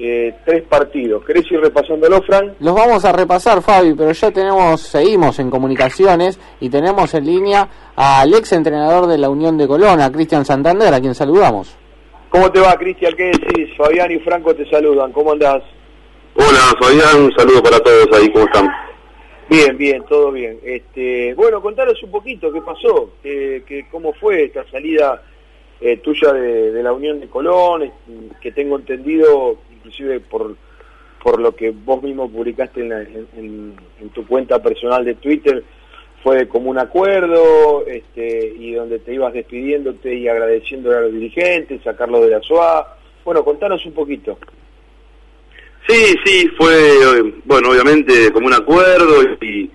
eh, tres partidos. ¿Querés ir repasándolo, Fran? Los vamos a repasar, Fabi, pero ya tenemos, seguimos en comunicaciones y tenemos en línea al ex entrenador de la Unión de Colona, Cristian Santander, a quien saludamos. ¿Cómo te va, Cristian? ¿Qué decís? Fabián y Franco te saludan. ¿Cómo andás? Hola, Fabián. Un saludo para todos ahí. ¿Cómo están? Bien, bien, todo bien. Este, bueno, contanos un poquito qué pasó, que, cómo fue esta salida eh, tuya de, la Unión de Colón, que tengo entendido, inclusive por, por lo que vos mismo publicaste en, tu cuenta personal de Twitter, fue como un acuerdo este, y donde te ibas despidiéndote y agradeciendo a los dirigentes, sacarlo de la SOA. Bueno, contanos un poquito. Sí, sí, fue, bueno, obviamente como un acuerdo y,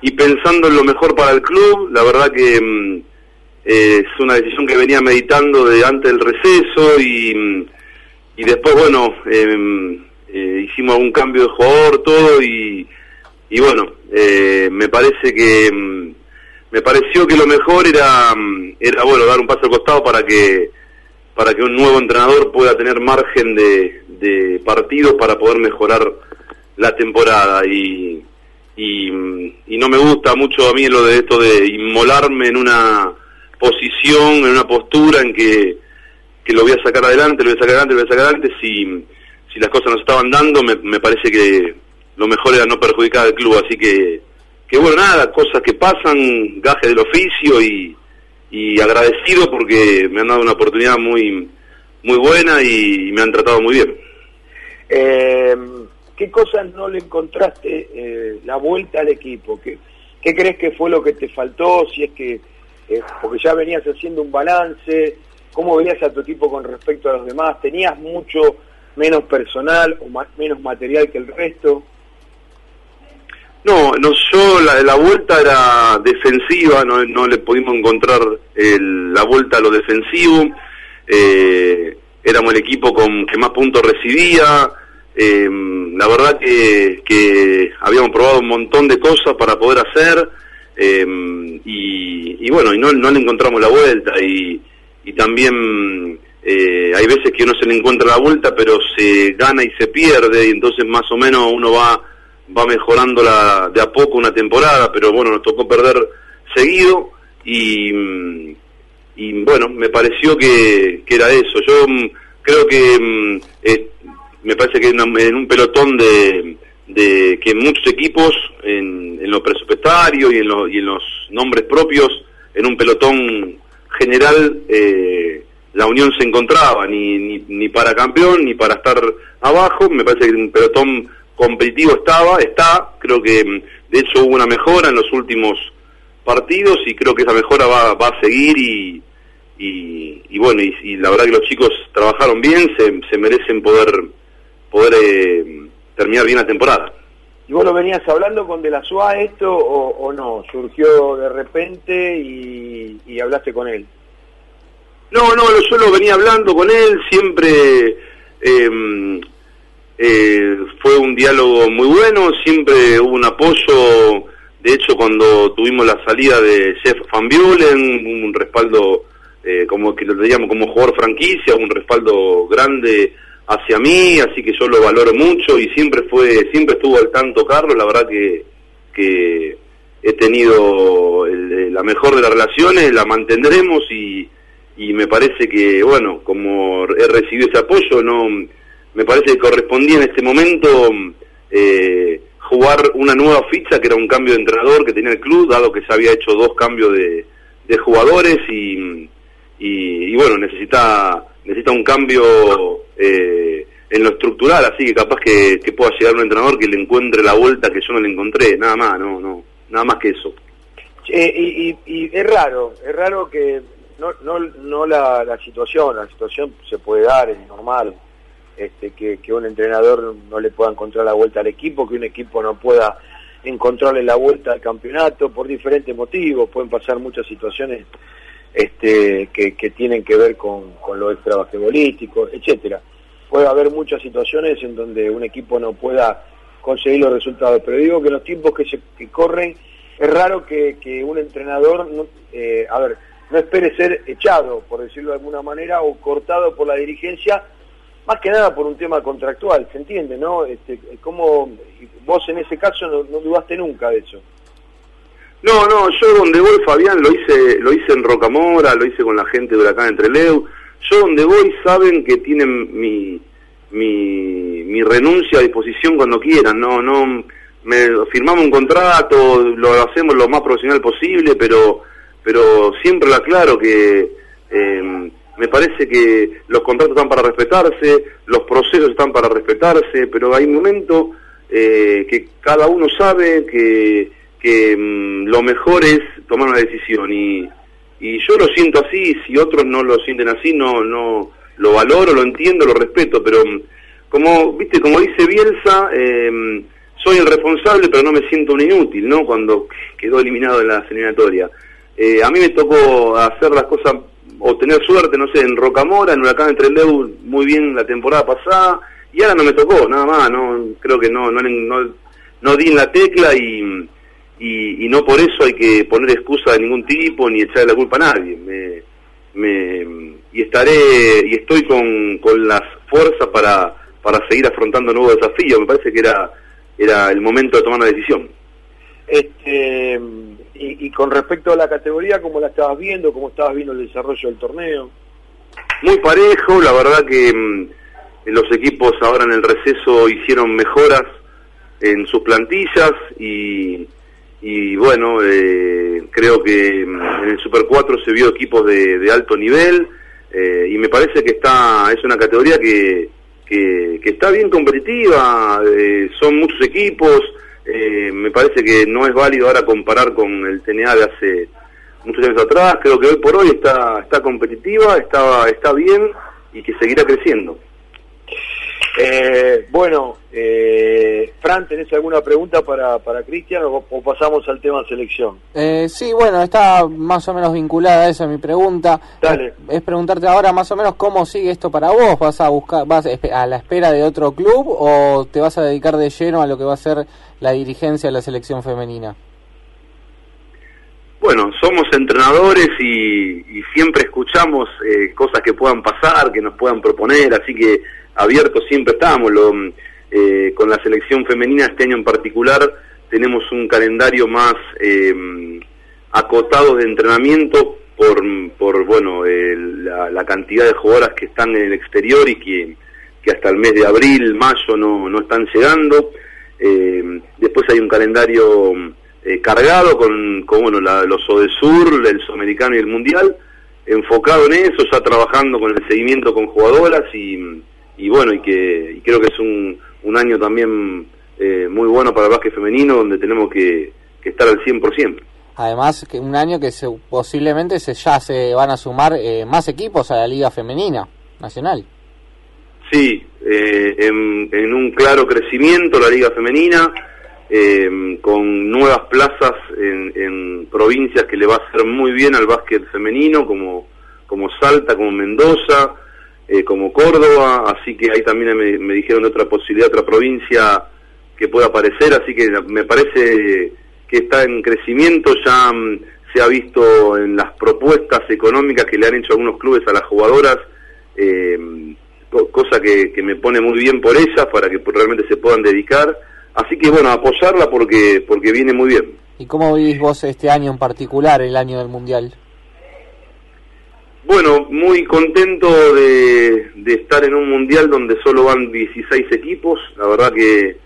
y pensando en lo mejor para el club, la verdad que mm, es una decisión que venía meditando de antes del receso y, y después, bueno, em, eh, hicimos algún cambio de jugador, todo y, y bueno, eh, me parece que mm, me pareció que lo mejor era, era bueno, dar un paso al costado para que para que un nuevo entrenador pueda tener margen de, de partidos para poder mejorar la temporada. Y, y, no me gusta mucho a mí lo de esto de inmolarme en una posición, en una postura en que, que lo voy a sacar adelante, lo voy a sacar adelante, lo voy a sacar adelante, si, si las cosas no estaban dando, me, me parece que lo mejor era no perjudicar al club, así que, que bueno, nada, cosas que pasan, gaje del oficio y, y agradecido porque me han dado una oportunidad muy, muy buena y me han tratado muy bien. Eh, ¿Qué cosas no le encontraste eh, la vuelta al equipo? ¿Qué, ¿Qué crees que fue lo que te faltó? Si es que, porque ya venías haciendo un balance, ¿cómo veías a tu equipo con respecto a los demás? ¿Tenías mucho menos personal o más, menos material que el resto? No, no yo la, la vuelta era defensiva, no, le pudimos encontrar la vuelta a lo defensivo. Eh, éramos el equipo con que más puntos recibía. Eh, la verdad que, habíamos probado un montón de cosas para poder hacer eh, y, bueno, y no, no le encontramos la vuelta y, y también eh, hay veces que uno se le encuentra la vuelta pero se gana y se pierde y entonces más o menos uno va va mejorando la, de a poco una temporada, pero bueno, nos tocó perder seguido y, y bueno, me pareció que, que era eso. Yo mm, creo que mm, me parece que en, un pelotón de, de que muchos equipos en, en lo presupuestario y en, y en los nombres propios, en un pelotón general, eh, la Unión se encontraba, ni, ni, ni para campeón, ni para estar abajo, me parece que un pelotón competitivo estaba, está, creo que de hecho hubo una mejora en los últimos partidos y creo que esa mejora va, va a seguir y, y, bueno, y, la verdad que los chicos trabajaron bien, se, se merecen poder, poder eh, terminar bien la temporada. ¿Y vos lo venías hablando con De la SUA esto o, no? ¿Surgió de repente y, y, hablaste con él? No, no, yo lo venía hablando con él, siempre eh, eh, fue un diálogo muy bueno, siempre hubo un apoyo, de hecho cuando tuvimos la salida de Jeff Van Bulen, un respaldo eh, como que lo teníamos como jugador franquicia, un respaldo grande hacia mí, así que yo lo valoro mucho y siempre fue, siempre estuvo al tanto Carlos, la verdad que, que he tenido la mejor de las relaciones, la mantendremos y, y me parece que, bueno, como he recibido ese apoyo, no me parece que correspondía en este momento eh, jugar una nueva ficha, que era un cambio de entrenador que tenía el club, dado que se había hecho dos cambios de, de jugadores y y, bueno, necesita, necesita un cambio eh, en lo estructural, así que capaz que, pueda llegar un entrenador que le encuentre la vuelta que yo no le encontré, nada más, no, no, nada más que eso. y, y, es raro, es raro que no, no, no la, la situación, la situación se puede dar, es normal, este, que, que un entrenador no le pueda encontrar la vuelta al equipo, que un equipo no pueda encontrarle la vuelta al campeonato por diferentes motivos, pueden pasar muchas situaciones este, que, que tienen que ver con, con lo extrabasquetbolístico, etcétera. Puede haber muchas situaciones en donde un equipo no pueda conseguir los resultados, pero digo que los tiempos que, se, que corren es raro que, que un entrenador, no, eh, a ver, no espere ser echado, por decirlo de alguna manera, o cortado por la dirigencia, más que nada por un tema contractual, ¿se entiende, no? Este, como vos en ese caso no, no dudaste nunca de eso. No, no, yo donde voy, Fabián, lo hice, lo hice en Rocamora, lo hice con la gente de Huracán Entre Leu. Yo donde voy saben que tienen mi, mi, mi renuncia a disposición cuando quieran, no, no, me, firmamos un contrato, lo hacemos lo más profesional posible, pero, pero siempre lo aclaro que eh, me parece que los contratos están para respetarse, los procesos están para respetarse, pero hay momentos eh, que cada uno sabe que que mm, lo mejor es tomar una decisión y, y yo lo siento así, si otros no lo sienten así, no, no lo valoro, lo entiendo, lo respeto, pero mm, como, viste, como dice Bielsa, eh, soy el responsable, pero no me siento un inútil, ¿no? Cuando quedó eliminado en la eliminatoria. Eh, a mí me tocó hacer las cosas, o tener suerte, no sé, en Rocamora, en Huracán entre Leu, muy bien la temporada pasada, y ahora no me tocó, nada más, no creo que no, no, no, no di en la tecla y y, no por eso hay que poner excusa de ningún tipo ni echarle la culpa a nadie. Me, me, y estaré y estoy con, con las fuerzas para, para seguir afrontando nuevos desafíos. Me parece que era, era el momento de tomar una decisión. Este, y, y con respecto a la categoría, ¿cómo la estabas viendo? ¿Cómo estabas viendo el desarrollo del torneo? Muy parejo, la verdad que mm, los equipos ahora en el receso hicieron mejoras en sus plantillas y y bueno, eh, creo que mm, en el Super 4 se vio equipos de, alto nivel eh, y me parece que está es una categoría que, que, está bien competitiva, eh, son muchos equipos, me parece que no es válido ahora comparar con el TNA de hace muchos años atrás, creo que hoy por hoy está, está competitiva, está, está bien y que seguirá creciendo. Eh, bueno, eh, Fran, ¿tenés alguna pregunta para, para Cristian o, pasamos al tema selección? Eh, sí, bueno, está más o menos vinculada a esa mi pregunta. Dale. Es, preguntarte ahora más o menos cómo sigue esto para vos. ¿Vas a buscar, vas a la espera de otro club o te vas a dedicar de lleno a lo que va a ser la dirigencia de la selección femenina? Bueno, somos entrenadores y, y siempre escuchamos eh, cosas que puedan pasar, que nos puedan proponer, así que abiertos siempre estamos. Lo, eh, con la selección femenina este año en particular tenemos un calendario más eh, acotado de entrenamiento por, por bueno, la, cantidad de jugadoras que están en el exterior y que, que hasta el mes de abril, mayo no, no están llegando. Eh, después hay un calendario cargado con, con bueno, la, los Sur, el Sudamericano y el Mundial, enfocado en eso, ya trabajando con el seguimiento con jugadoras y y bueno, y que creo que es un, un año también eh, muy bueno para el básquet femenino donde tenemos que, estar al 100%. Además, que un año que se, posiblemente se, ya se van a sumar eh, más equipos a la Liga Femenina Nacional. Sí, eh, en, un claro crecimiento la Liga Femenina, con nuevas plazas en, en, provincias que le va a hacer muy bien al básquet femenino, como, como Salta, como Mendoza, eh, como Córdoba, así que ahí también me, dijeron de otra posibilidad, otra provincia que pueda aparecer, así que me parece que está en crecimiento, ya mm, se ha visto en las propuestas económicas que le han hecho algunos clubes a las jugadoras, eh, cosa que, me pone muy bien por ellas, para que realmente se puedan dedicar, así que bueno, apoyarla porque, porque viene muy bien. ¿Y cómo vivís vos este año en particular, el año del Mundial? Bueno, muy contento de, estar en un mundial donde solo van 16 equipos. La verdad que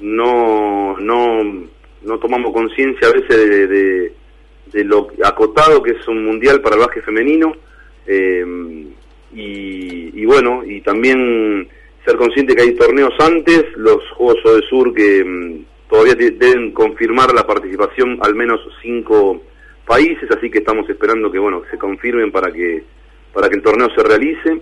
no, no, no tomamos conciencia a veces de, lo acotado que es un mundial para el básquet femenino. Eh, y, bueno, y también ser consciente que hay torneos antes, los Juegos de Sur que mm, todavía deben confirmar la participación al menos cinco países, así que estamos esperando que bueno se confirmen para que para que el torneo se realice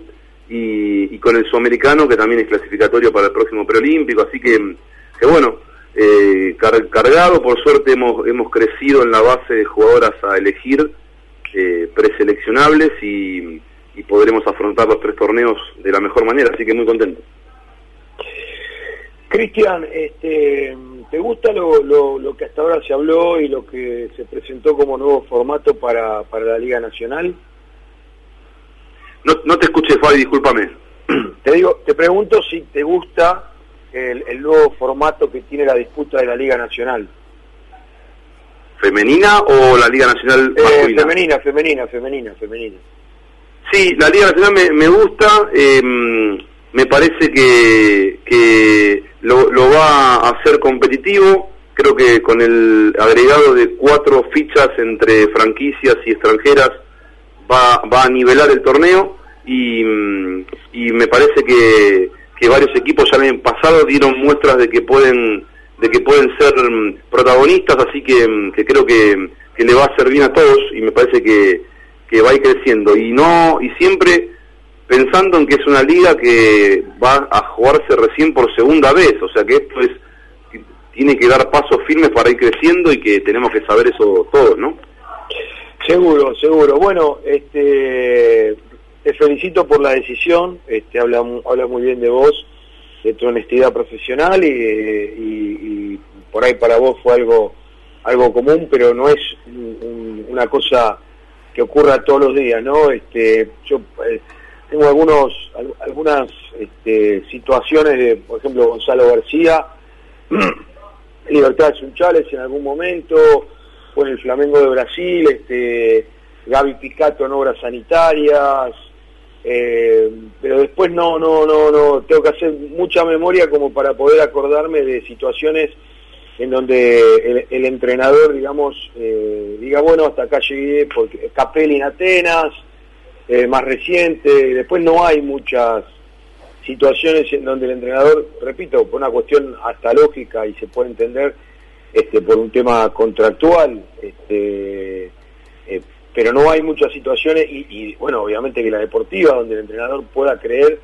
y, con el sudamericano que también es clasificatorio para el próximo preolímpico, así que, que bueno, eh, cargado, por suerte hemos, hemos crecido en la base de jugadoras a elegir eh, preseleccionables y, y podremos afrontar los tres torneos de la mejor manera, así que muy contento. Cristian, este, ¿te gusta lo, lo, que hasta ahora se habló y lo que se presentó como nuevo formato para, para la Liga Nacional? No, no te escuché, Fabi, discúlpame. Te digo, te pregunto si te gusta el, nuevo formato que tiene la disputa de la Liga Nacional. ¿Femenina o la Liga Nacional eh, Femenina, femenina, femenina, femenina. Sí, la Liga Nacional me, me gusta. Em, me parece que, que lo, lo, va a hacer competitivo. Creo que con el agregado de cuatro fichas entre franquicias y extranjeras va, va a nivelar el torneo. Y, y me parece que, que varios equipos ya el pasado dieron muestras de que pueden de que pueden ser protagonistas, así que, que creo que, le va a bien a todos y me parece que, que va a ir creciendo. Y no y siempre pensando en que es una liga que va a jugarse recién por segunda vez, o sea que esto es tiene que dar pasos firmes para ir creciendo y que tenemos que saber eso todos, ¿no? Seguro, seguro. Bueno, este te felicito por la decisión, este habla habla muy bien de vos, de tu honestidad profesional y, por ahí para vos fue algo algo común, pero no es una cosa que ocurra todos los días, ¿no? Este, yo eh, tengo algunos algunas este, situaciones de, por ejemplo, Gonzalo García, Libertad de Sunchales en algún momento, en el Flamengo de Brasil, este, Gaby Picato en obras sanitarias, eh, pero después no, no, no, no, tengo que hacer mucha memoria como para poder acordarme de situaciones en donde el, entrenador, digamos, eh, diga, bueno, hasta acá llegué, porque Capelli en Atenas, eh, más reciente, después no hay muchas situaciones en donde el entrenador, repito, por una cuestión hasta lógica y se puede entender, este, por un tema contractual, este, eh, pero no hay muchas situaciones y, bueno, obviamente que la deportiva, donde el entrenador pueda creer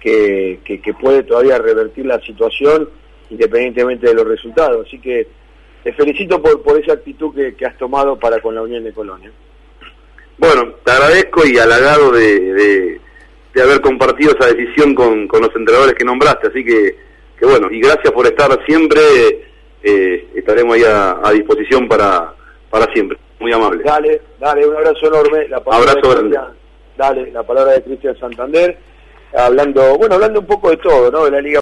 que, que puede todavía revertir la situación independientemente de los resultados. Así que te felicito por, por esa actitud que, has tomado para con la Unión de Colonia. Bueno, te agradezco y halagado de, de, haber compartido esa decisión con, con, los entrenadores que nombraste, así que, que bueno, y gracias por estar siempre, eh, estaremos ahí a, disposición para, para siempre, muy amable. Dale, dale, un abrazo enorme. La abrazo grande. Dale, la palabra de Cristian Santander, hablando, bueno, hablando un poco de todo, ¿no? De la Liga